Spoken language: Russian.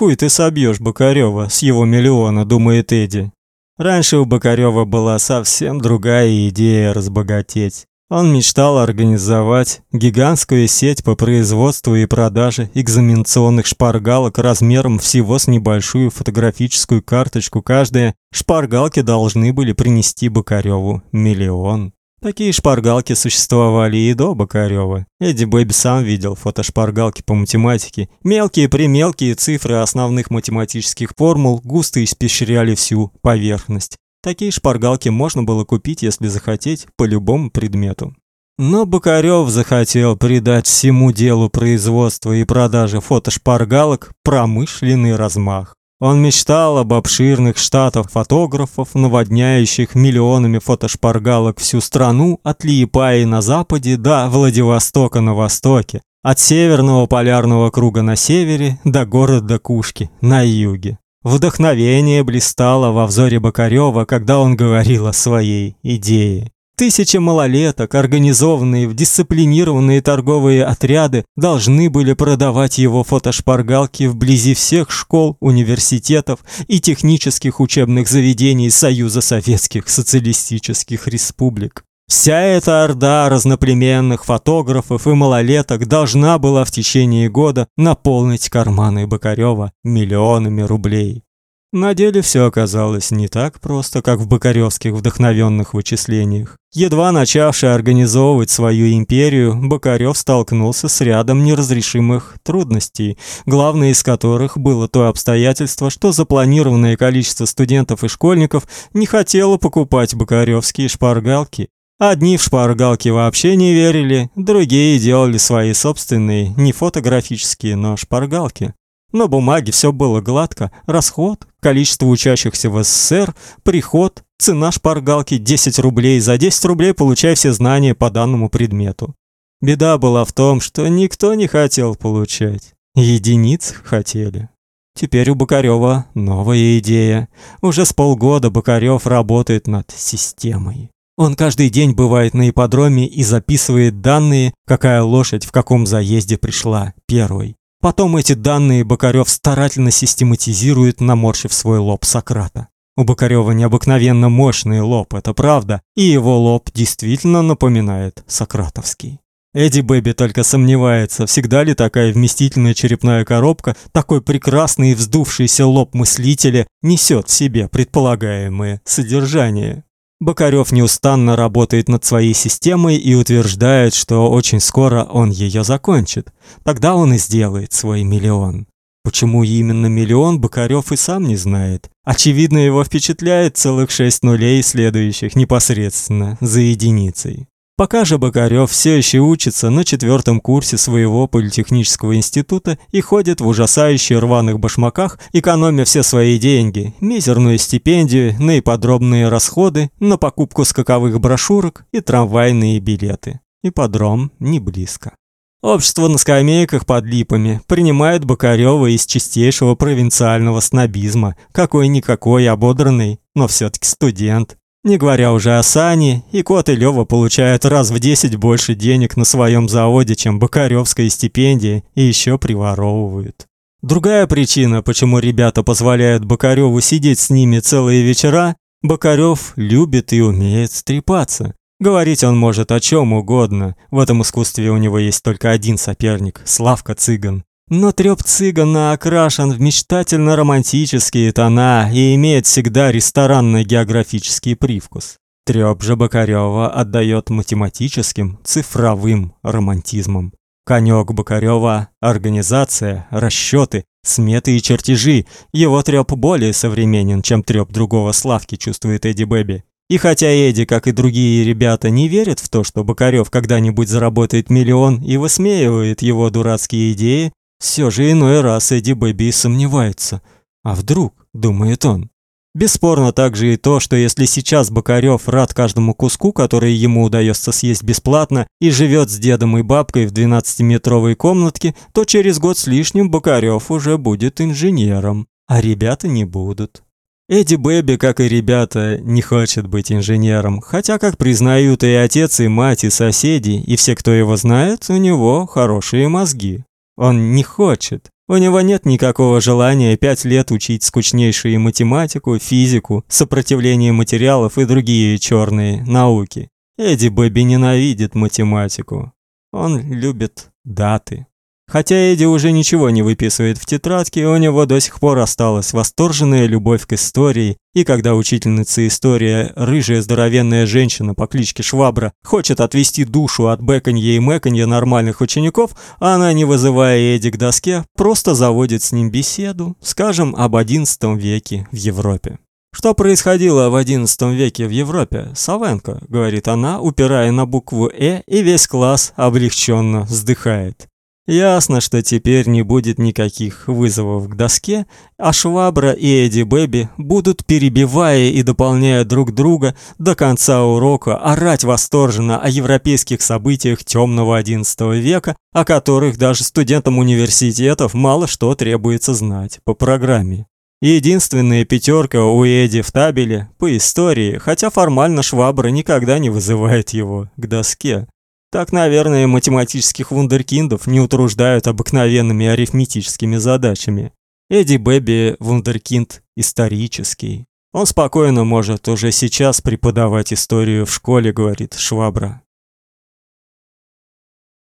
Хуй ты собьешь Бокарёва с его миллиона, думает Эдди. Раньше у Бокарёва была совсем другая идея разбогатеть. Он мечтал организовать гигантскую сеть по производству и продаже экзаменационных шпаргалок размером всего с небольшую фотографическую карточку каждая. Шпаргалки должны были принести Бокарёву миллион. Такие шпаргалки существовали и до Бокарёва. Эдди Бэби сам видел фотошпаргалки по математике. Мелкие-примелкие цифры основных математических формул густо испещряли всю поверхность. Такие шпаргалки можно было купить, если захотеть, по любому предмету. Но Бокарёв захотел придать всему делу производства и продажи фотошпаргалок промышленный размах. Он мечтал об обширных штатах фотографов, наводняющих миллионами фотошпаргалок всю страну от Лиепаи на западе до Владивостока на востоке, от северного полярного круга на севере до города Кушки на юге. Вдохновение блистало во взоре Бокарёва, когда он говорил о своей идее. Тысячи малолеток, организованные в дисциплинированные торговые отряды, должны были продавать его фотошпаргалки вблизи всех школ, университетов и технических учебных заведений Союза Советских Социалистических Республик. Вся эта орда разноплеменных фотографов и малолеток должна была в течение года наполнить карманы Бокарёва миллионами рублей. На деле все оказалось не так просто, как в бокаревских вдохновенных вычислениях. Едва начавший организовывать свою империю, Бокарев столкнулся с рядом неразрешимых трудностей, главной из которых было то обстоятельство, что запланированное количество студентов и школьников не хотело покупать бокаревские шпаргалки. Одни в шпаргалки вообще не верили, другие делали свои собственные, не фотографические, но шпаргалки. На бумаге все было гладко. Расход, количество учащихся в СССР, приход, цена шпаргалки 10 рублей. За 10 рублей получай все знания по данному предмету. Беда была в том, что никто не хотел получать. Единиц хотели. Теперь у Бокарёва новая идея. Уже с полгода Бокарёв работает над системой. Он каждый день бывает на ипподроме и записывает данные, какая лошадь в каком заезде пришла первой. Потом эти данные Бокарёв старательно систематизирует, наморщив свой лоб Сократа. У Бокарёва необыкновенно мощный лоб, это правда, и его лоб действительно напоминает сократовский. Эдди Бэби только сомневается, всегда ли такая вместительная черепная коробка, такой прекрасный и вздувшийся лоб мыслителя несет в себе предполагаемое содержание. Бокарёв неустанно работает над своей системой и утверждает, что очень скоро он её закончит. Тогда он и сделает свой миллион. Почему именно миллион, Бокарёв и сам не знает. Очевидно, его впечатляет целых шесть нулей, следующих непосредственно за единицей. Пока же Бокарёв все еще учится на четвертом курсе своего политехнического института и ходит в ужасающе рваных башмаках, экономя все свои деньги, мизерную стипендию, наиподробные расходы, на покупку скаковых брошюрок и трамвайные билеты. Ипподром не близко. Общество на скамейках под липами принимает Бокарёва из чистейшего провинциального снобизма, какой-никакой ободранный, но все таки студент. Не говоря уже о Сане, и Кот и Лёва получают раз в десять больше денег на своем заводе, чем Бокарёвская стипендия, и еще приворовывают. Другая причина, почему ребята позволяют Бокарёву сидеть с ними целые вечера, Бокарёв любит и умеет стрепаться. Говорить он может о чем угодно. В этом искусстве у него есть только один соперник Славка Цыган. Но трёп цыгана окрашен в мечтательно-романтические тона и имеет всегда ресторанно-географический привкус. Трёп же Бокарёва отдаёт математическим, цифровым романтизмом. Конёк Бокарёва организация, расчёты, сметы и чертежи. Его трёп более современен, чем трёп другого Славки, чувствует Эдди Бэби. И хотя Эдди, как и другие ребята, не верят в то, что Бокарёв когда-нибудь заработает миллион и высмеивает его дурацкие идеи, все же иной раз Эдди Бэби сомневается. А вдруг, думает он. Бесспорно также и то, что если сейчас Бокарёв рад каждому куску, который ему удается съесть бесплатно, и живет с дедом и бабкой в 12-метровой комнатке, то через год с лишним Бокарёв уже будет инженером, а ребята не будут. Эдди Бэби, как и ребята, не хочет быть инженером, хотя, как признают и отец, и мать, и соседи, и все, кто его знает, у него хорошие мозги. Он не хочет. У него нет никакого желания пять лет учить скучнейшую математику, физику, сопротивление материалов и другие черные науки. Эдди Бэби ненавидит математику. Он любит даты. Хотя Эдди уже ничего не выписывает в тетрадке, у него до сих пор осталась восторженная любовь к истории, и когда учительница истории, рыжая здоровенная женщина по кличке Швабра, хочет отвести душу от бэканья и мэканья нормальных учеников, она, не вызывая Эдди к доске, просто заводит с ним беседу, скажем, об XI веке в Европе. Что происходило в XI веке в Европе? Савенко, говорит она, упирая на букву «э», и весь класс облегченно вздыхает. Ясно, что теперь не будет никаких вызовов к доске, а Швабра и Эдди Бэби будут, перебивая и дополняя друг друга, до конца урока орать восторженно о европейских событиях темного XI века, о которых даже студентам университетов мало что требуется знать по программе. Единственная пятерка у Эдди в табеле по истории, хотя формально Швабра никогда не вызывает его к доске. Так, наверное, математических вундеркиндов не утруждают обыкновенными арифметическими задачами. Эдди Бэби вундеркинд исторический. Он спокойно может уже сейчас преподавать историю в школе, говорит Швабра.